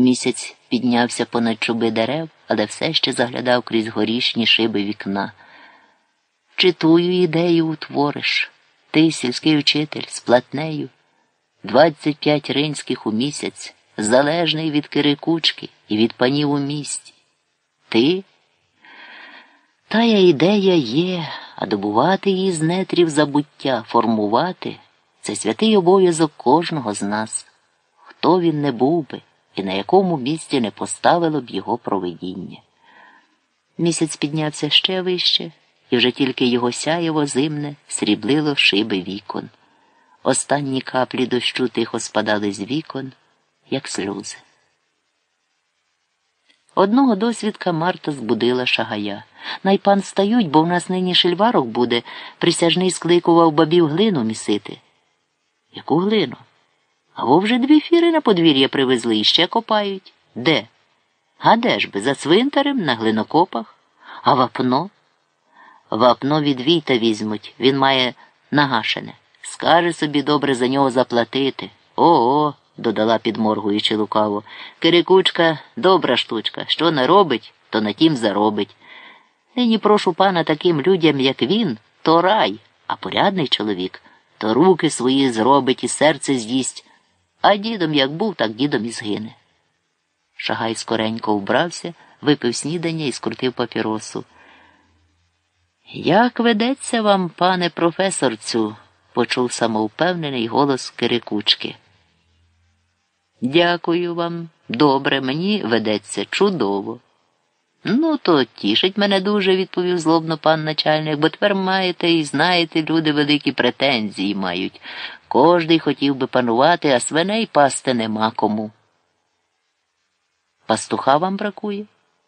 Місяць піднявся понад чуби дерев, але все ще заглядав крізь горішні шиби вікна. Чи тую ідею утвориш? Ти, сільський учитель, з платнею, двадцять п'ять ринських у місяць, залежний від кирикучки і від панів у місті. Ти? Тая ідея є, а добувати її з нетрів забуття, формувати це святий обов'язок кожного з нас, хто він не був би і на якому місці не поставило б його провидіння. Місяць піднявся ще вище, і вже тільки його сяєво зимне сріблило шиби вікон. Останні каплі дощу тихо спадали з вікон, як сльози. Одного досвідка Марта збудила шагая. Найпан стають, бо в нас нині шельварок буде, присяжний скликував бабів глину місити. Яку глину? А во вже дві фіри на подвір'я привезли і ще копають. Де? А де ж би? За цвинтарем, на глинокопах? А вапно? Вапно від війта візьмуть, він має нагашене. Скаже собі добре за нього заплатити. О-о, додала підморгуючи лукаво. Кирикучка добра штучка. Що не робить, то на тім заробить. Нині прошу пана таким людям, як він, то рай, а порядний чоловік, то руки свої зробить і серце з'їсть. А дідом як був, так дідом і згине. Шагай скоренько вбрався, випив снідання і скрутив папіросу. Як ведеться вам, пане професорцю? почув самовпевнений голос Кирикучки. Дякую вам. Добре, мені ведеться чудово. Ну, то тішить мене дуже, відповів злобно пан начальник, бо тепер маєте і знаєте, люди великі претензії мають. Кожний хотів би панувати, а свиней пасти нема кому. Пастуха вам бракує?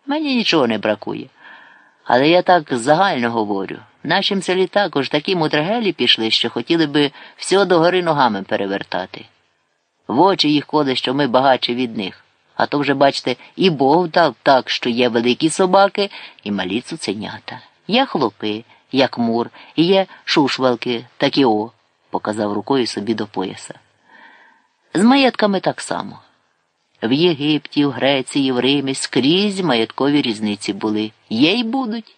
Мені нічого не бракує. Але я так загально говорю. В нашім селі також такі мудрагелі пішли, що хотіли би все догори ногами перевертати. В очі їх коли, що ми багатші від них. А то вже, бачите, і Бог дав так, що є великі собаки і малі цуценята. Є хлопи, як мур, і є шушвалки, такі о, показав рукою собі до пояса. З маєтками так само. В Єгипті, в Греції, в Римі скрізь маєткові різниці були. Є й будуть.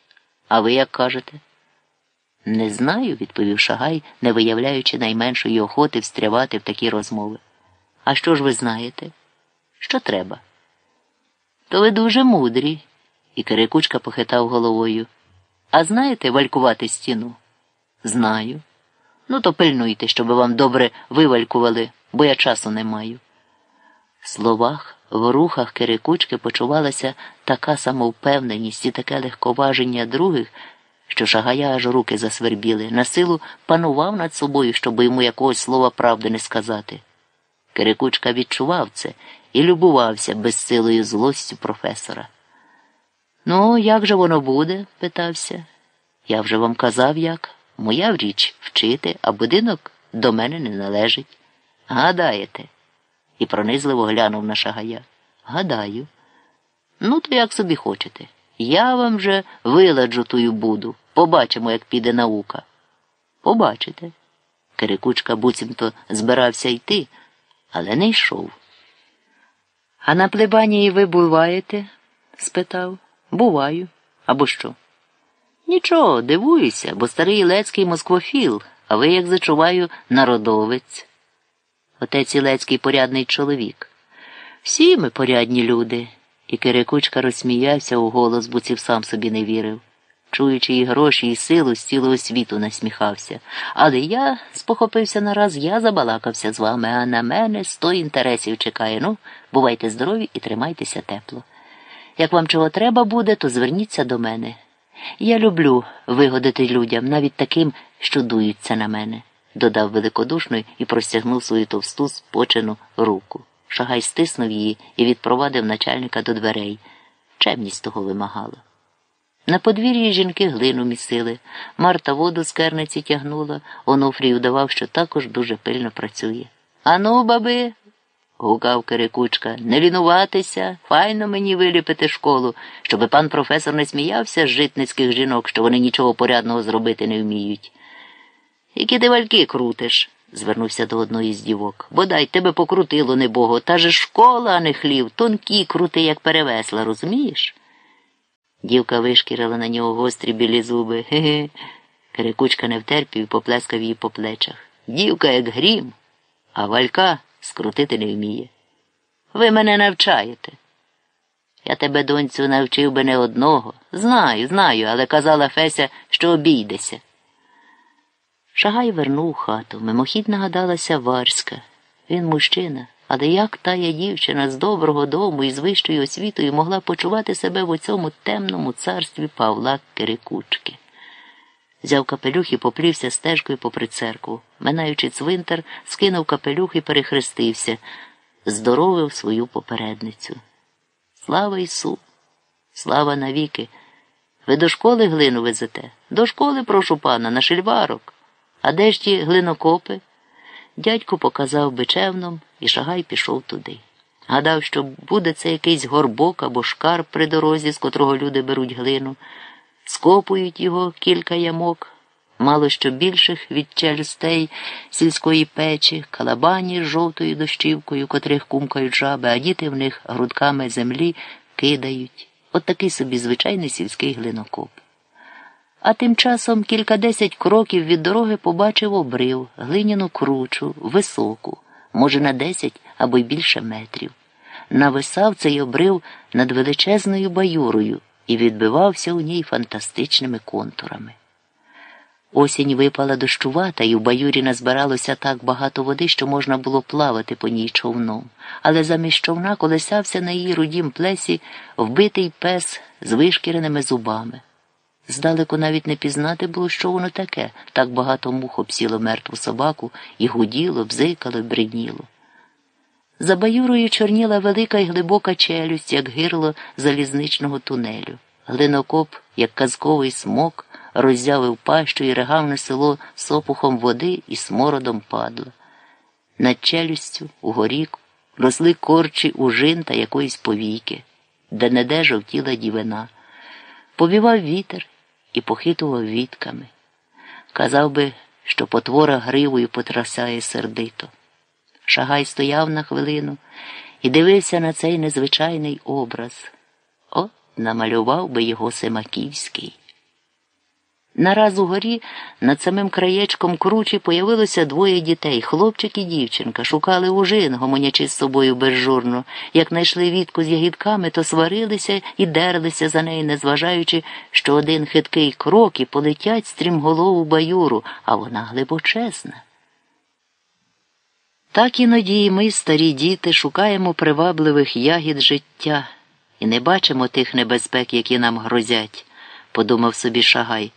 А ви як кажете? Не знаю, відповів Шагай, не виявляючи найменшої охоти встрявати в такі розмови. А що ж ви знаєте? Що треба? То ви дуже мудрі. І Кирикучка похитав головою. А знаєте валькувати стіну? Знаю. Ну, то пильнуйте, щоб вам добре вивалькували, бо я часу не маю. В словах, в рухах Кирикучки почувалася така самовпевненість і таке легковаження других, що шагая аж руки засвербіли, на силу панував над собою, щоб йому якогось слова правди не сказати. Кирикучка відчував це і любувався безсилою злостю професора. Ну, як же воно буде? питався. Я вже вам казав як. Моя річ вчити, а будинок до мене не належить. Гадаєте? І пронизливо глянув на шагая. Гадаю. Ну, то як собі хочете. Я вам же виладжу тую буду. Побачимо, як піде наука. Побачите. Кирикучка буцімто збирався йти, але не йшов. А на плебанії ви буваєте? спитав. Буваю. Або що? Нічого, дивуюся, бо старий Ілецький москвофіл, а ви, як зачуваю, народовець. Отець Ілецький порядний чоловік. Всі ми порядні люди. І Кирикучка розсміявся у голос, буців сам собі не вірив. Чуючи і гроші, і силу з цілого світу насміхався. Але я спохопився нараз, я забалакався з вами, а на мене сто інтересів чекає. Ну, бувайте здорові і тримайтеся тепло. Як вам чого треба буде, то зверніться до мене. Я люблю вигодити людям, навіть таким, що дуються на мене, додав великодушно і простягнув свою товсту спочену руку. Шагай стиснув її і відпровадив начальника до дверей. Чемність того вимагала. На подвір'ї жінки глину місили, Марта воду з керниці тягнула, Онуфрій удавав, що також дуже пильно працює. Ану, баби, гукав Кирикучка, не лінуватися, файно мені виліпити школу, щоби пан професор не сміявся з житницьких жінок, що вони нічого порядного зробити не вміють. Які ти вальки крутиш? звернувся до одної з дівок. Бодай тебе покрутило небого, та же школа, а не хлів, тонкі крути, як перевесла, розумієш? Дівка вишкірила на нього гострі білі зуби. Ге-ге. Перекучка не втерпів і поплескав її по плечах. Дівка, як грім, а валька скрутити не вміє. Ви мене навчаєте. Я тебе, доньцю, навчив би не одного. Знаю, знаю, але казала Феся, що обійдеся. Шагай вернув хату. Мимохідь нагадалася Варська. Він мужчина, але як тая дівчина з доброго дому і з вищою освітою могла почувати себе в оцьому темному царстві Павла Кирикучки? Взяв капелюх і поплівся стежкою попри церкву. Минаючи цвинтар, скинув капелюх і перехрестився, здоровив свою попередницю. Слава Ісу! Слава навіки! Ви до школи глину везете? До школи, прошу пана, на шельварок. А де ж ті глинокопи? Дядько показав бичевном і шагай пішов туди. Гадав, що буде це якийсь горбок або шкар при дорозі, з котрого люди беруть глину, скопують його кілька ямок, мало що більших від челюстей сільської печі, калабані з жовтою дощівкою, котрих кумкають жаби, а діти в них грудками землі кидають. От такий собі звичайний сільський глинокоп. А тим часом кількадесять кроків від дороги побачив обрив, глиняну кручу, високу, може, на десять або й більше метрів. Нависав цей обрив над величезною баюрою і відбивався у ній фантастичними контурами. Осінь випала дощувата, і в баюрі назбиралося так багато води, що можна було плавати по ній човном, але замість човна колесався на її рудім плесі вбитий пес з вишкіреними зубами. Здалеку навіть не пізнати було, що воно таке, так багато мух обсіло мертву собаку і гуділо, бзикало, бридніло. За баюрою чорніла велика і глибока челюсть, як гирло залізничного тунелю. Глинокоп, як казковий смок, роззявив пащу і регав на село сопухом води і смородом падла. Над челюстю, угорі, росли корчі ужин та якоїсь повійки, де неде жовтіла дівина. Повівав вітер і похитував вітками. Казав би, що потвора гривою потрасає сердито. Шагай стояв на хвилину і дивився на цей незвичайний образ. От намалював би його Семаківський. Нараз угорі над самим краєчком кручі появилося двоє дітей, хлопчик і дівчинка, шукали ужин, гомонячи з собою безжурно. Як знайшли вітку з ягідками, то сварилися і дерлися за неї, незважаючи, що один хиткий крок і полетять стрімголову баюру, а вона глибочесна. Так іноді і ми, старі діти, шукаємо привабливих ягід життя і не бачимо тих небезпек, які нам грозять, подумав собі Шагай.